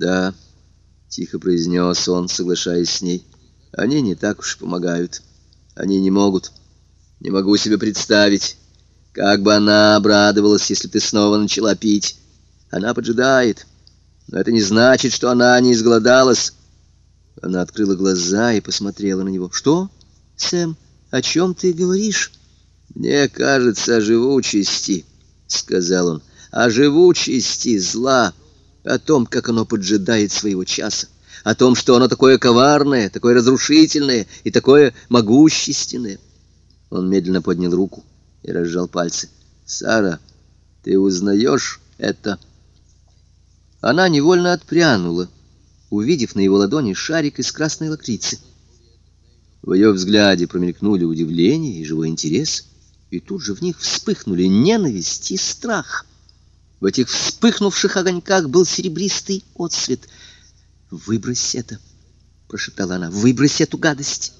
«Да», — тихо произнес он, соглашаясь с ней, — «они не так уж помогают. Они не могут. Не могу себе представить, как бы она обрадовалась, если ты снова начала пить. Она поджидает, но это не значит, что она не изголодалась». Она открыла глаза и посмотрела на него. «Что, Сэм, о чем ты говоришь?» «Мне кажется, о живучести», — сказал он, — «о живучести зла» о том, как оно поджидает своего часа, о том, что оно такое коварное, такое разрушительное и такое могущественное. Он медленно поднял руку и разжал пальцы. «Сара, ты узнаешь это?» Она невольно отпрянула, увидев на его ладони шарик из красной лакрицы. В ее взгляде промелькнули удивление и живой интерес, и тут же в них вспыхнули ненависть и страх — в этих вспыхнувших огоньках был серебристый отсвет. «Выбрось это!» — прошептала она. «Выбрось эту гадость!»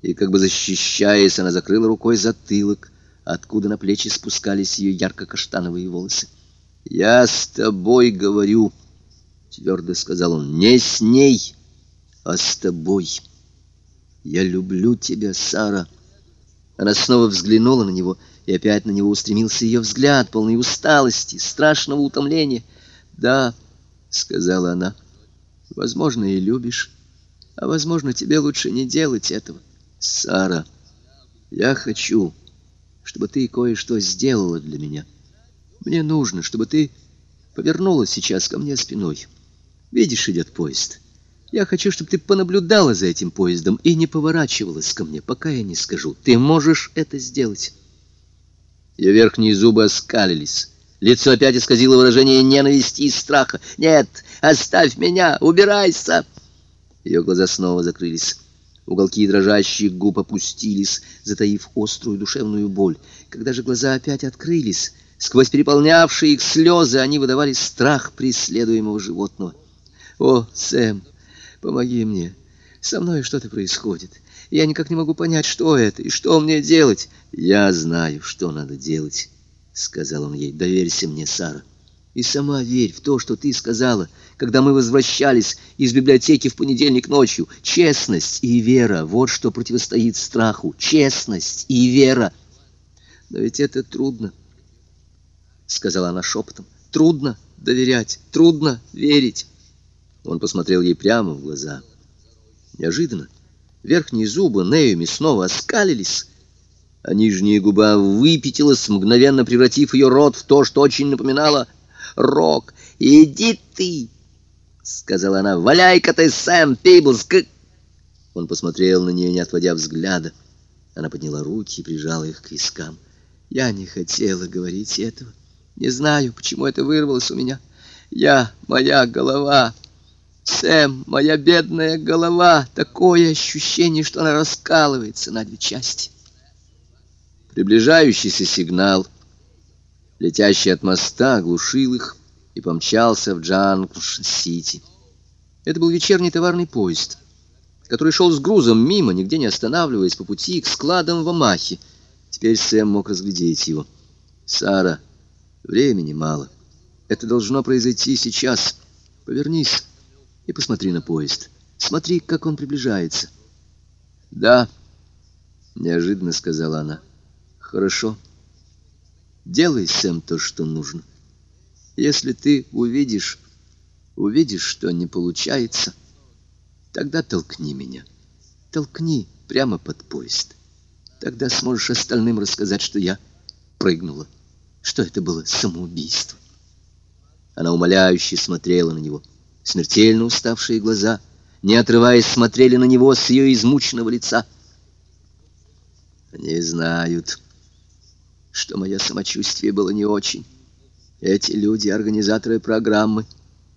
И, как бы защищаясь, она закрыла рукой затылок, откуда на плечи спускались ее ярко-каштановые волосы. «Я с тобой говорю!» — твердо сказал он. «Не с ней, а с тобой! Я люблю тебя, Сара!» Она снова взглянула на него — и опять на него устремился ее взгляд, полный усталости, страшного утомления. «Да», — сказала она, — «возможно, и любишь, а, возможно, тебе лучше не делать этого. Сара, я хочу, чтобы ты кое-что сделала для меня. Мне нужно, чтобы ты повернулась сейчас ко мне спиной. Видишь, идет поезд». Я хочу, чтобы ты понаблюдала за этим поездом и не поворачивалась ко мне, пока я не скажу. Ты можешь это сделать. Ее верхние зубы оскалились. Лицо опять исказило выражение ненависти и страха. «Нет, оставь меня! Убирайся!» Ее глаза снова закрылись. Уголки дрожащих губ опустились, затаив острую душевную боль. Когда же глаза опять открылись, сквозь переполнявшие их слезы они выдавали страх преследуемого животного. «О, Сэм, помоги мне! Со мной что-то происходит. Я никак не могу понять, что это и что мне делать. Я знаю, что надо делать, сказал он ей. Доверься мне, Сара. И сама верь в то, что ты сказала, когда мы возвращались из библиотеки в понедельник ночью. Честность и вера — вот что противостоит страху. Честность и вера. Но ведь это трудно, — сказала она шепотом. Трудно доверять, трудно верить. Он посмотрел ей прямо в глаза. Неожиданно Верхние зубы Неюми снова оскалились, а нижняя губа выпятилась, мгновенно превратив ее рот в то, что очень напоминало рок. «Иди ты!» — сказала она. «Валяй-ка ты, Сэм Пейблс!» Он посмотрел на нее, не отводя взгляда. Она подняла руки и прижала их к вискам. «Я не хотела говорить этого. Не знаю, почему это вырвалось у меня. Я, моя голова...» Сэм, моя бедная голова, такое ощущение, что она раскалывается на две части. Приближающийся сигнал, летящий от моста, глушил их и помчался в Джанкш-Сити. Это был вечерний товарный поезд, который шел с грузом мимо, нигде не останавливаясь по пути к складам в Амахе. Теперь Сэм мог разглядеть его. «Сара, времени мало. Это должно произойти сейчас. Повернись» и посмотри на поезд. Смотри, как он приближается. Да, неожиданно сказала она. Хорошо. Делай, Сэм, то, что нужно. Если ты увидишь, увидишь, что не получается, тогда толкни меня. Толкни прямо под поезд. Тогда сможешь остальным рассказать, что я прыгнула, что это было самоубийство. Она умоляюще смотрела на него. — смертельно уставшие глаза, не отрываясь, смотрели на него с ее измученного лица. Они знают, что мое самочувствие было не очень. Эти люди — организаторы программы.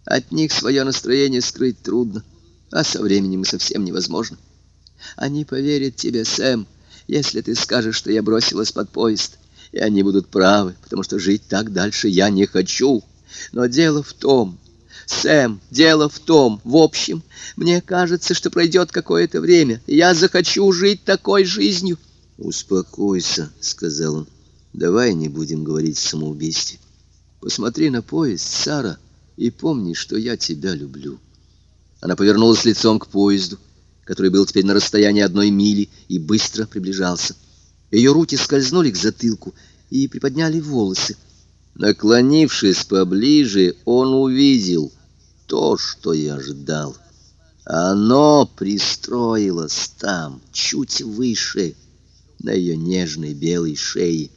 От них свое настроение скрыть трудно, а со временем и совсем невозможно. Они поверят тебе, Сэм, если ты скажешь, что я бросилась под поезд, и они будут правы, потому что жить так дальше я не хочу. Но дело в том, Сэм, дело в том, в общем, мне кажется, что пройдет какое-то время, и я захочу жить такой жизнью. Успокойся, сказал он. Давай не будем говорить о самоубийстве. Посмотри на поезд, Сара, и помни, что я тебя люблю». Она повернулась лицом к поезду, который был теперь на расстоянии одной мили и быстро приближался. Ее руки скользнули к затылку и приподняли волосы. Наклонившись поближе, он увидел то, что я ждал. Оно пристроилось там, чуть выше, на ее нежной белой шее.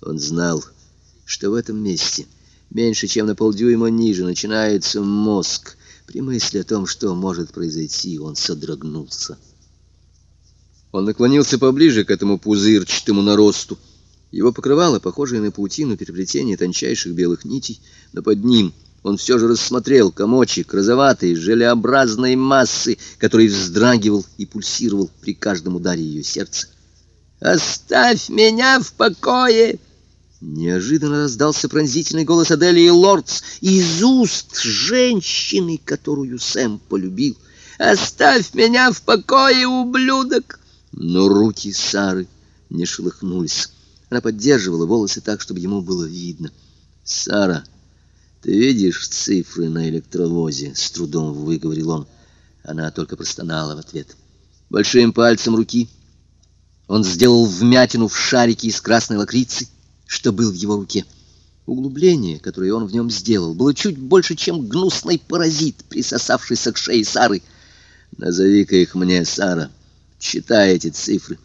Он знал, что в этом месте, меньше чем на полдюйма ниже, начинается мозг. При мысли о том, что может произойти, он содрогнулся. Он наклонился поближе к этому пузырчатому наросту. Его покрывало похожее на паутину переплетение тончайших белых нитей, но под ним он все же рассмотрел комочек розоватой, желеобразной массы, который вздрагивал и пульсировал при каждом ударе ее сердца. «Оставь меня в покое!» Неожиданно раздался пронзительный голос Аделии Лордс из уст женщины, которую Сэм полюбил. «Оставь меня в покое, ублюдок!» Но руки Сары не шелохнулись. Она поддерживала волосы так, чтобы ему было видно. «Сара, ты видишь цифры на электровозе?» — с трудом выговорил он. Она только простонала в ответ. Большим пальцем руки он сделал вмятину в шарике из красной лакрицы, что был в его руке. Углубление, которое он в нем сделал, было чуть больше, чем гнусный паразит, присосавшийся к шее Сары. «Назови-ка их мне, Сара. Читай эти цифры.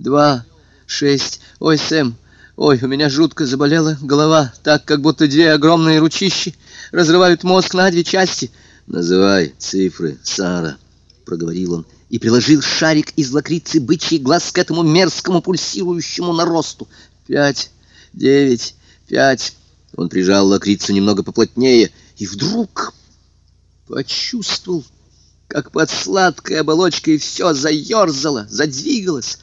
Два, шесть. Ой, Сэм, ой, у меня жутко заболела голова, так, как будто две огромные ручищи разрывают мозг на две части. Называй цифры, Сара», — проговорил он и приложил шарик из лакрицы бычий глаз к этому мерзкому пульсирующему наросту. «Пять» девять, пять. Он прижал лакрицу немного поплотнее и вдруг почувствовал, как под сладкой оболочкой все заерзало, задвигалось.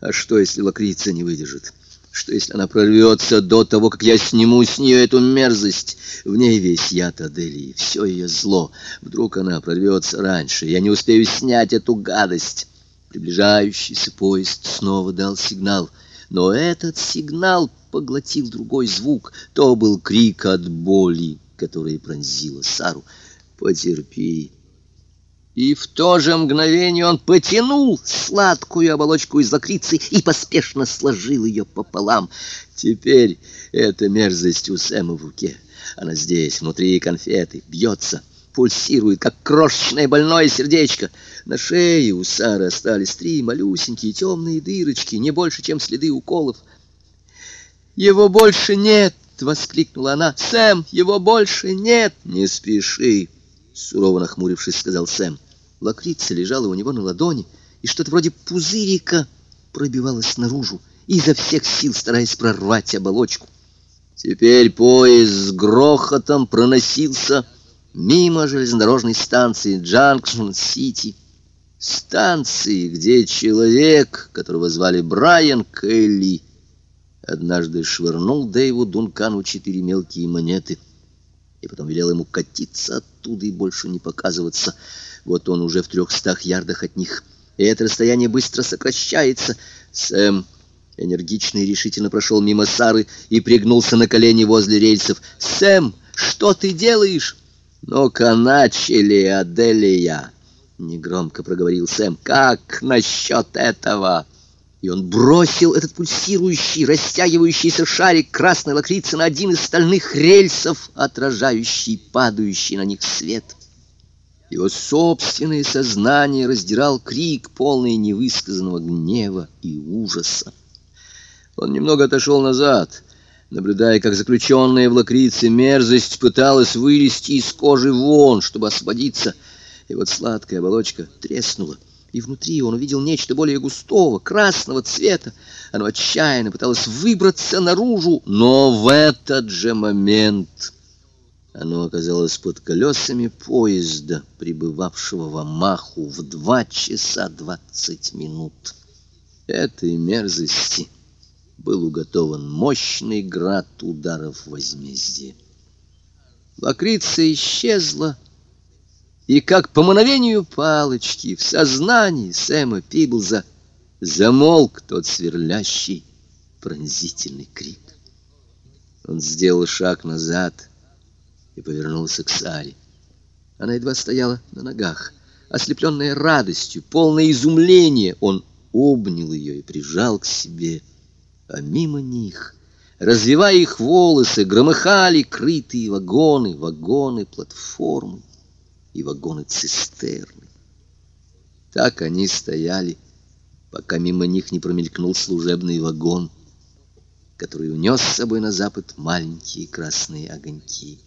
А что, если лакрица не выдержит? Что, если она прорвется до того, как я сниму с нее эту мерзость? В ней весь яд Аделии, все ее зло. Вдруг она прорвется раньше, я не успею снять эту гадость. Приближающийся поезд снова дал сигнал — но этот сигнал поглотил другой звук. То был крик от боли, который пронзила Сару. «Потерпи». И в то же мгновение он потянул сладкую оболочку из лакрицы и поспешно сложил ее пополам. Теперь эта мерзость у Сэма в руке. Она здесь, внутри конфеты, бьется пульсирует, как крошечное больное сердечко. На шее у Сары остались три малюсенькие темные дырочки, не больше, чем следы уколов. «Его больше нет!» — воскликнула она. «Сэм, его больше нет!» «Не спеши!» — сурово нахмурившись, сказал Сэм. Лакрица лежала у него на ладони, и что-то вроде пузырика пробивалось наружу, изо всех сил стараясь прорвать оболочку. Теперь поезд с грохотом проносился мимо железнодорожной станции Джанкшн-Сити, станции, где человек, которого звали Брайан Келли, однажды швырнул Дэйву Дункану четыре мелкие монеты и потом велел ему катиться оттуда и больше не показываться. Вот он уже в трехстах ярдах от них, и это расстояние быстро сокращается. Сэм энергично и решительно прошел мимо Сары и пригнулся на колени возле рельсов. «Сэм, что ты делаешь?» «Ну-ка, начали, Аделия!» — негромко проговорил Сэм. «Как насчет этого?» И он бросил этот пульсирующий, растягивающийся шарик красной лакрицы на один из стальных рельсов, отражающий падающий на них свет. Его собственное сознание раздирал крик, полный невысказанного гнева и ужаса. Он немного отошел назад — наблюдая, как заключенная в лакрице мерзость пыталась вылезти из кожи вон, чтобы освободиться. И вот сладкая оболочка треснула, и внутри он увидел нечто более густого, красного цвета. Оно отчаянно пыталось выбраться наружу, но в этот же момент оно оказалось под колесами поезда, прибывавшего в Амаху в два часа двадцать минут. Этой мерзости был уготован мощный град ударов возмездия. Лакрица исчезла, и как по мановению палочки в сознании Сэма Пиблза замолк тот сверлящий пронзительный крик. Он сделал шаг назад и повернулся к Саре. Она едва стояла на ногах, ослепленная радостью, полное изумление. Он обнял ее и прижал к себе, а мимо них, развивая их волосы, громыхали крытые вагоны, вагоны платформы и вагоны цистерны. Так они стояли, пока мимо них не промелькнул служебный вагон, который унес с собой на запад маленькие красные огоньки.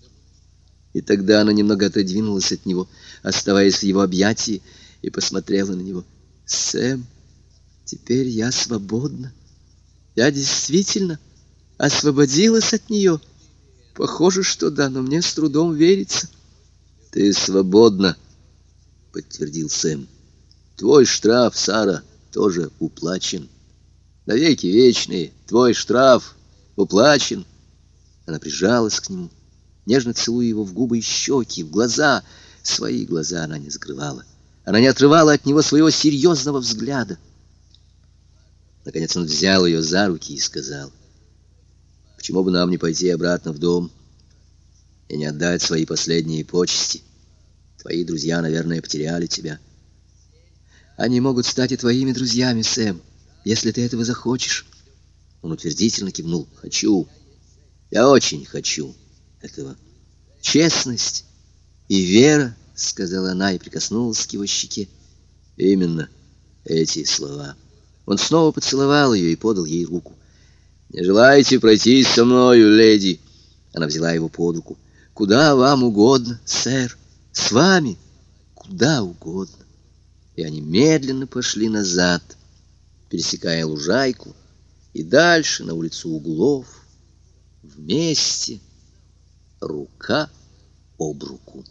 И тогда она немного отодвинулась от него, оставаясь в его объятии, и посмотрела на него. «Сэм, теперь я свободна. Я действительно освободилась от нее. Похоже, что да, но мне с трудом верится». «Ты свободна», — подтвердил Сэм. «Твой штраф, Сара, тоже уплачен. Навеки вечные, твой штраф уплачен». Она прижалась к нему нежно целуя его в губы и щеки, в глаза. Свои глаза она не скрывала. Она не отрывала от него своего серьезного взгляда. Наконец он взял ее за руки и сказал, «Почему бы нам не пойти обратно в дом и не отдать свои последние почести? Твои друзья, наверное, потеряли тебя». «Они могут стать и твоими друзьями, Сэм, если ты этого захочешь». Он утвердительно кивнул. «Хочу. Я очень хочу» этого. Честность и вера, — сказала она и прикоснулась к его щеке. Именно эти слова. Он снова поцеловал ее и подал ей руку. «Не желаете пройти со мною, леди?» Она взяла его под руку. «Куда вам угодно, сэр, с вами, куда угодно». И они медленно пошли назад, пересекая лужайку, и дальше на улицу углов, вместе, рука об руку.